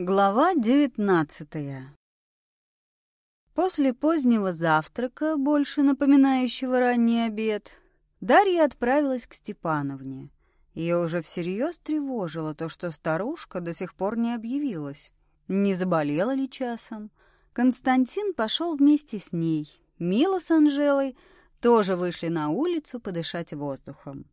Глава девятнадцатая После позднего завтрака, больше напоминающего ранний обед, Дарья отправилась к Степановне. Ее уже всерьез тревожило то, что старушка до сих пор не объявилась. Не заболела ли часом? Константин пошел вместе с ней. Мила с Анжелой тоже вышли на улицу подышать воздухом.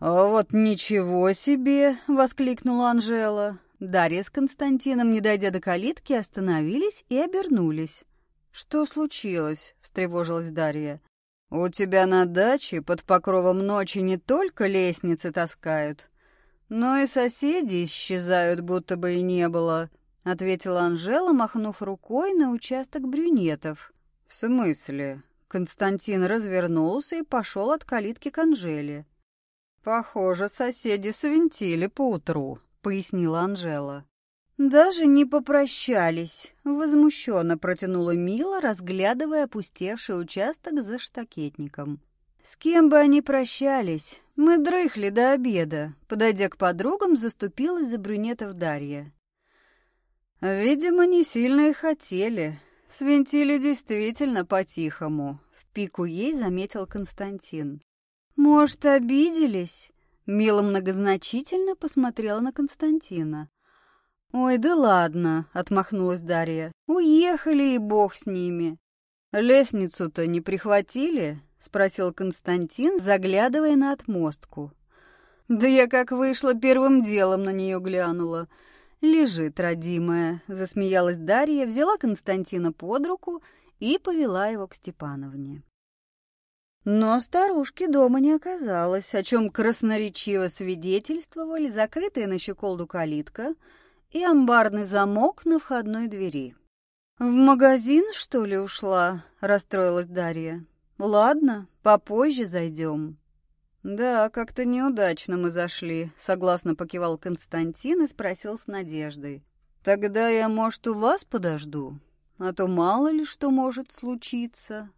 «А вот ничего себе!» — воскликнула Анжела. Дарья с Константином, не дойдя до калитки, остановились и обернулись. «Что случилось?» — встревожилась Дарья. «У тебя на даче под покровом ночи не только лестницы таскают, но и соседи исчезают, будто бы и не было», — ответила Анжела, махнув рукой на участок брюнетов. «В смысле?» Константин развернулся и пошел от калитки к Анжеле. «Похоже, соседи свинтили поутру», — пояснила Анжела. «Даже не попрощались», — возмущенно протянула Мила, разглядывая опустевший участок за штакетником. «С кем бы они прощались? Мы дрыхли до обеда», — подойдя к подругам, заступилась за брюнетов Дарья. «Видимо, не сильно и хотели. Свинтили действительно по-тихому», — в пику ей заметил Константин. «Может, обиделись?» Мила многозначительно посмотрела на Константина. «Ой, да ладно», — отмахнулась Дарья. «Уехали, и бог с ними». «Лестницу-то не прихватили?» — спросил Константин, заглядывая на отмостку. «Да я как вышла, первым делом на нее глянула. Лежит, родимая», — засмеялась Дарья, взяла Константина под руку и повела его к Степановне. Но старушки дома не оказалось, о чем красноречиво свидетельствовали закрытая на щеколду калитка — и амбарный замок на входной двери. «В магазин, что ли, ушла?» — расстроилась Дарья. «Ладно, попозже зайдем». «Да, как-то неудачно мы зашли», — согласно покивал Константин и спросил с надеждой. «Тогда я, может, у вас подожду? А то мало ли что может случиться».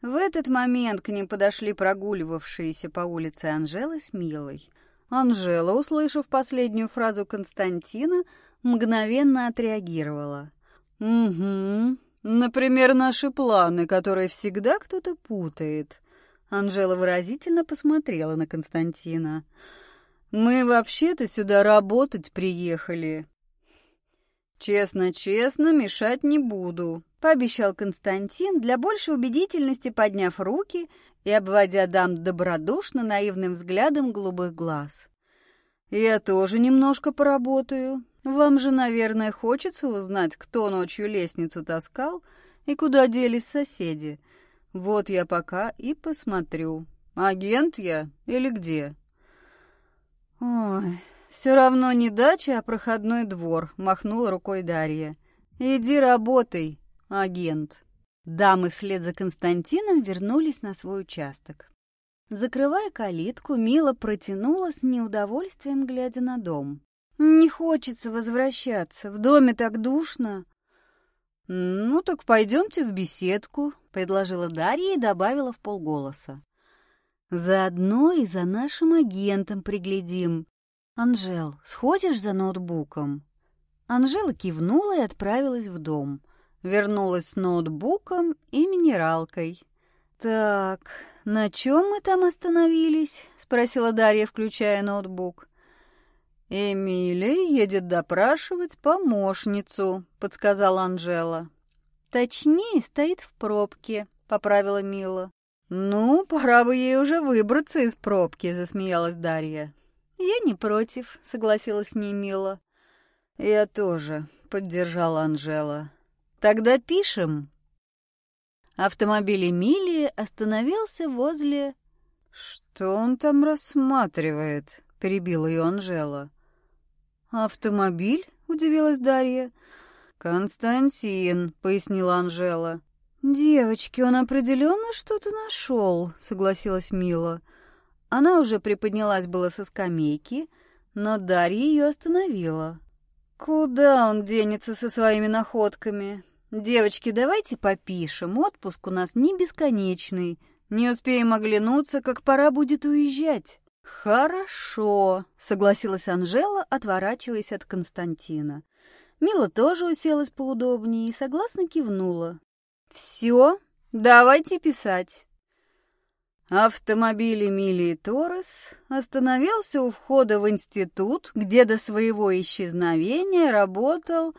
В этот момент к ним подошли прогуливавшиеся по улице Анжела с Милой. Анжела, услышав последнюю фразу Константина, мгновенно отреагировала. «Угу. Например, наши планы, которые всегда кто-то путает». Анжела выразительно посмотрела на Константина. «Мы вообще-то сюда работать приехали». «Честно-честно, мешать не буду», — пообещал Константин, для большей убедительности подняв руки и обводя дам добродушно наивным взглядом голубых глаз. «Я тоже немножко поработаю. Вам же, наверное, хочется узнать, кто ночью лестницу таскал и куда делись соседи. Вот я пока и посмотрю. Агент я или где?» «Ой, все равно не дача, а проходной двор», — махнула рукой Дарья. «Иди работай, агент». Дамы вслед за Константином вернулись на свой участок. Закрывая калитку, Мила протянула с неудовольствием, глядя на дом. «Не хочется возвращаться, в доме так душно». «Ну так пойдемте в беседку», — предложила Дарья и добавила в полголоса. «Заодно и за нашим агентом приглядим. Анжел, сходишь за ноутбуком?» Анжела кивнула и отправилась в дом. Вернулась с ноутбуком и минералкой. «Так, на чем мы там остановились?» — спросила Дарья, включая ноутбук. «Эмилия едет допрашивать помощницу», — подсказала Анжела. «Точнее, стоит в пробке», — поправила Мила. «Ну, пора бы ей уже выбраться из пробки», — засмеялась Дарья. «Я не против», — согласилась с ней Мила. «Я тоже», — поддержала Анжела. «Тогда пишем». Автомобиль Эмилии остановился возле... «Что он там рассматривает?» — перебила ее Анжела. «Автомобиль?» — удивилась Дарья. «Константин», — пояснила Анжела. «Девочки, он определенно что-то нашел», — согласилась Мила. Она уже приподнялась было со скамейки, но Дарья ее остановила. «Куда он денется со своими находками? Девочки, давайте попишем, отпуск у нас не бесконечный. Не успеем оглянуться, как пора будет уезжать». «Хорошо», — согласилась Анжела, отворачиваясь от Константина. Мила тоже уселась поудобнее и согласно кивнула. «Все, давайте писать». Автомобиль Эмилии Торрес остановился у входа в институт, где до своего исчезновения работал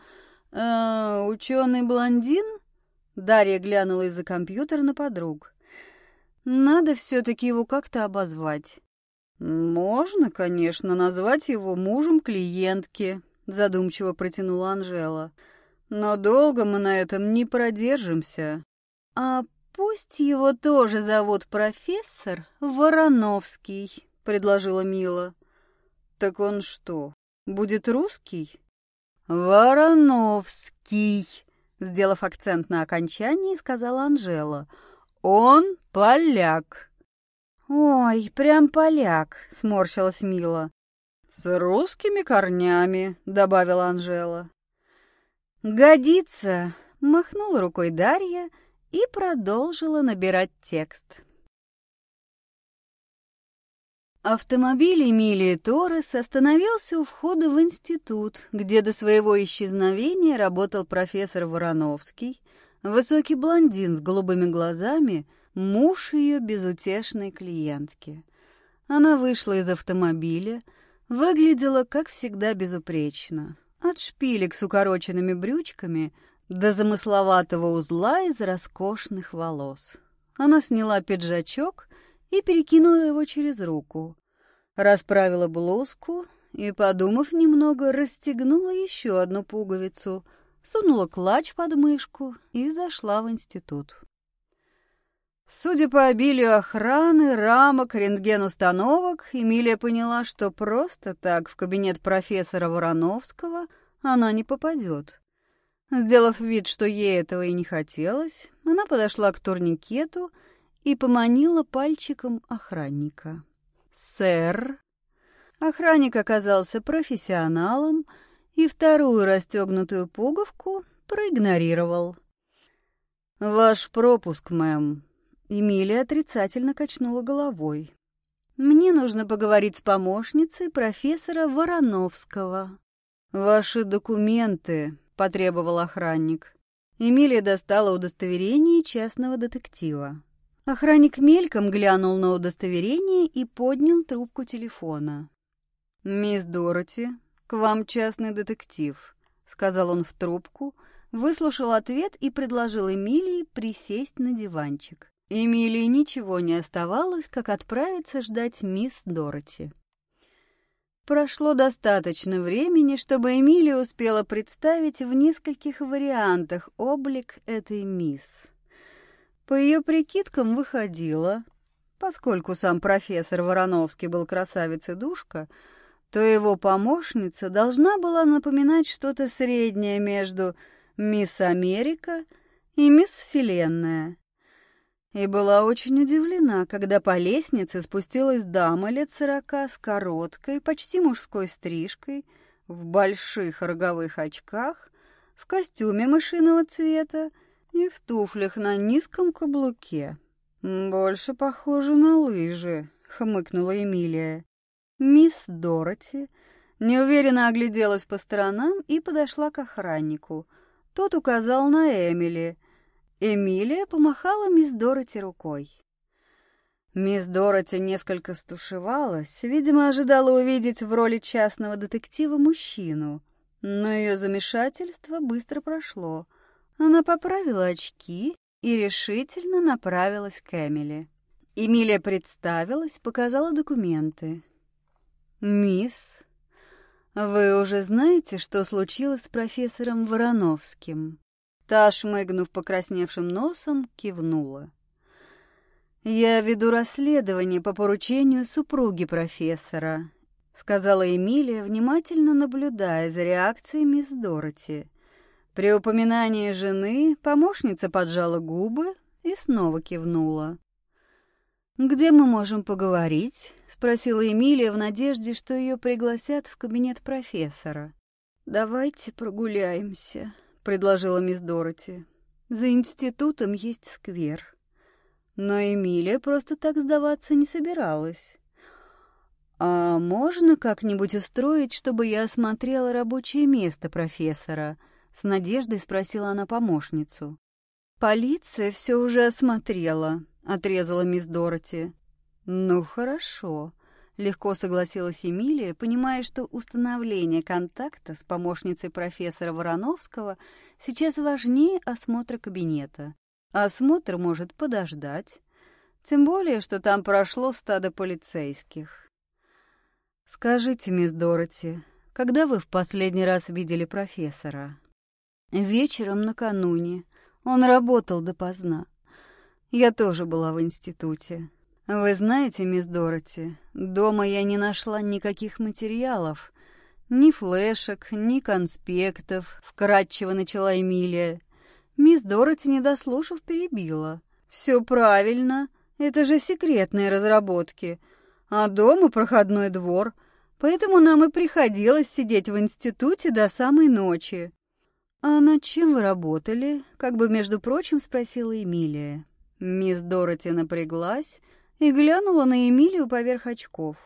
э, ученый-блондин. Дарья глянула из-за компьютера на подруг. Надо все-таки его как-то обозвать. Можно, конечно, назвать его мужем клиентки, задумчиво протянула Анжела. Но долго мы на этом не продержимся. А «Пусть его тоже зовут профессор Вороновский», — предложила Мила. «Так он что, будет русский?» «Вороновский», — сделав акцент на окончании, сказала Анжела. «Он поляк». «Ой, прям поляк», — сморщилась Мила. «С русскими корнями», — добавила Анжела. «Годится», — махнула рукой Дарья, — и продолжила набирать текст. Автомобиль Эмилии Торрес остановился у входа в институт, где до своего исчезновения работал профессор Вороновский, высокий блондин с голубыми глазами, муж ее безутешной клиентки. Она вышла из автомобиля, выглядела, как всегда, безупречно. От шпилек с укороченными брючками – до замысловатого узла из роскошных волос. Она сняла пиджачок и перекинула его через руку, расправила блузку и, подумав немного, расстегнула еще одну пуговицу, сунула клатч под мышку и зашла в институт. Судя по обилию охраны, рамок, рентген-установок, Эмилия поняла, что просто так в кабинет профессора Вороновского она не попадет. Сделав вид, что ей этого и не хотелось, она подошла к турникету и поманила пальчиком охранника. «Сэр!» Охранник оказался профессионалом и вторую расстегнутую пуговку проигнорировал. «Ваш пропуск, мэм». Эмилия отрицательно качнула головой. «Мне нужно поговорить с помощницей профессора Вороновского». «Ваши документы», потребовал охранник. Эмилия достала удостоверение частного детектива. Охранник мельком глянул на удостоверение и поднял трубку телефона. «Мисс Дороти, к вам частный детектив», — сказал он в трубку, выслушал ответ и предложил Эмилии присесть на диванчик. Эмилии ничего не оставалось, как отправиться ждать мисс Дороти. Прошло достаточно времени, чтобы Эмилия успела представить в нескольких вариантах облик этой мисс. По ее прикидкам выходило, поскольку сам профессор Вороновский был красавицей душка, то его помощница должна была напоминать что-то среднее между «Мисс Америка» и «Мисс Вселенная», и была очень удивлена, когда по лестнице спустилась дама лет сорока с короткой, почти мужской стрижкой, в больших роговых очках, в костюме мышиного цвета и в туфлях на низком каблуке. «Больше похоже на лыжи», — хмыкнула Эмилия. Мисс Дороти неуверенно огляделась по сторонам и подошла к охраннику. Тот указал на Эмили — Эмилия помахала мисс Дороти рукой. Мисс Дороти несколько стушевалась, видимо, ожидала увидеть в роли частного детектива мужчину, но ее замешательство быстро прошло. Она поправила очки и решительно направилась к Эмили. Эмилия представилась, показала документы. «Мисс, вы уже знаете, что случилось с профессором Вороновским?» Та, шмыгнув покрасневшим носом, кивнула. «Я веду расследование по поручению супруги профессора», — сказала Эмилия, внимательно наблюдая за реакцией мисс Дороти. При упоминании жены помощница поджала губы и снова кивнула. «Где мы можем поговорить?» — спросила Эмилия в надежде, что ее пригласят в кабинет профессора. «Давайте прогуляемся», — предложила мисс Дороти. «За институтом есть сквер». Но Эмилия просто так сдаваться не собиралась. «А можно как-нибудь устроить, чтобы я осмотрела рабочее место профессора?» — с надеждой спросила она помощницу. «Полиция все уже осмотрела», — отрезала мисс Дороти. «Ну, хорошо», — легко согласилась Эмилия, понимая, что установление контакта с помощницей профессора Вороновского сейчас важнее осмотра кабинета. Осмотр может подождать, тем более, что там прошло стадо полицейских. «Скажите, мисс Дороти, когда вы в последний раз видели профессора?» «Вечером накануне. Он работал допоздна. Я тоже была в институте. Вы знаете, мисс Дороти, дома я не нашла никаких материалов, ни флешек, ни конспектов», — вкратчиво начала Эмилия. Мисс Дороти, не дослушав, перебила. «Все правильно. Это же секретные разработки а дома проходной двор, поэтому нам и приходилось сидеть в институте до самой ночи. «А над чем вы работали?» — как бы, между прочим, спросила Эмилия. Мисс Дороти напряглась и глянула на Эмилию поверх очков.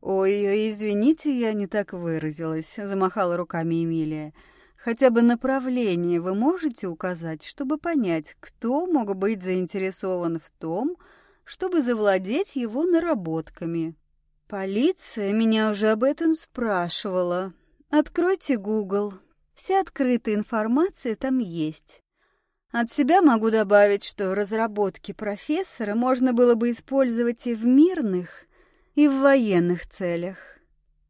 «Ой, извините, я не так выразилась», — замахала руками Эмилия. «Хотя бы направление вы можете указать, чтобы понять, кто мог быть заинтересован в том, чтобы завладеть его наработками. Полиция меня уже об этом спрашивала. Откройте Google. Вся открытая информация там есть. От себя могу добавить, что разработки профессора можно было бы использовать и в мирных, и в военных целях.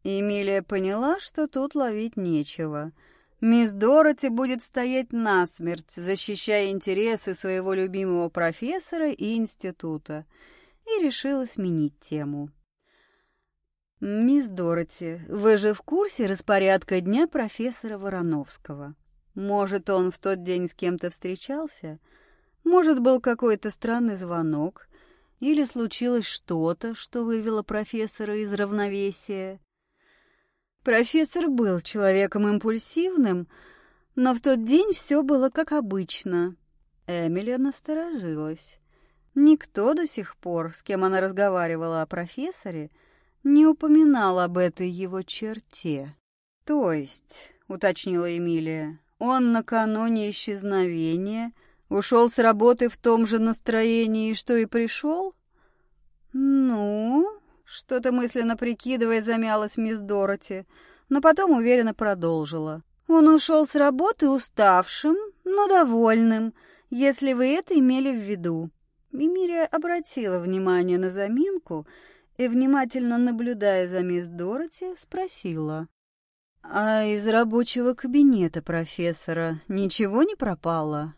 Эмилия поняла, что тут ловить нечего — Мисс Дороти будет стоять насмерть, защищая интересы своего любимого профессора и института, и решила сменить тему. «Мисс Дороти, вы же в курсе распорядка дня профессора Вороновского? Может, он в тот день с кем-то встречался? Может, был какой-то странный звонок? Или случилось что-то, что вывело профессора из равновесия?» Профессор был человеком импульсивным, но в тот день все было как обычно. Эмили насторожилась. Никто до сих пор, с кем она разговаривала о профессоре, не упоминал об этой его черте. «То есть», — уточнила Эмилия, — «он накануне исчезновения ушел с работы в том же настроении, что и пришел?» «Ну...» Что-то мысленно прикидывая, замялась мисс Дороти, но потом уверенно продолжила. Он ушел с работы уставшим, но довольным, если вы это имели в виду. Мимирия обратила внимание на заминку и, внимательно наблюдая за мисс Дороти, спросила. «А из рабочего кабинета профессора ничего не пропало?»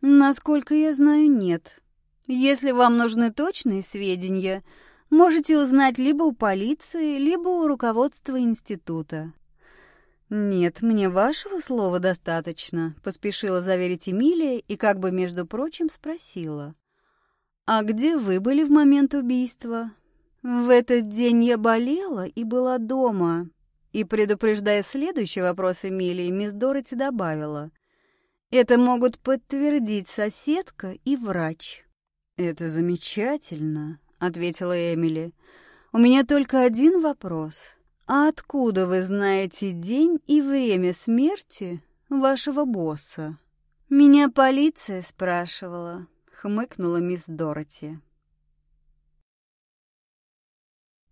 «Насколько я знаю, нет. Если вам нужны точные сведения, можете узнать либо у полиции, либо у руководства института. «Нет, мне вашего слова достаточно», — поспешила заверить Эмилия и как бы, между прочим, спросила. «А где вы были в момент убийства?» «В этот день я болела и была дома». И, предупреждая следующий вопрос Эмилии, мисс Дороти добавила. «Это могут подтвердить соседка и врач». «Это замечательно», ответила Эмили. «У меня только один вопрос. А откуда вы знаете день и время смерти вашего босса?» «Меня полиция спрашивала», — хмыкнула мисс Дороти.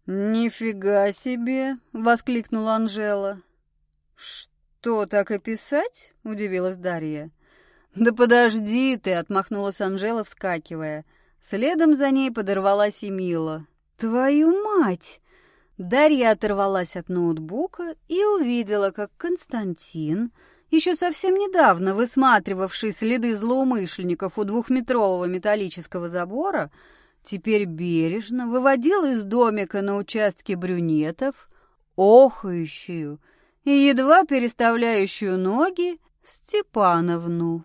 «Нифига себе!» — воскликнула Анжела. «Что, так и писать?» — удивилась Дарья. «Да подожди ты!» — отмахнулась Анжела, вскакивая. Следом за ней подорвалась и Мила. «Твою мать!» Дарья оторвалась от ноутбука и увидела, как Константин, еще совсем недавно высматривавший следы злоумышленников у двухметрового металлического забора, теперь бережно выводил из домика на участке брюнетов, охающую и едва переставляющую ноги Степановну.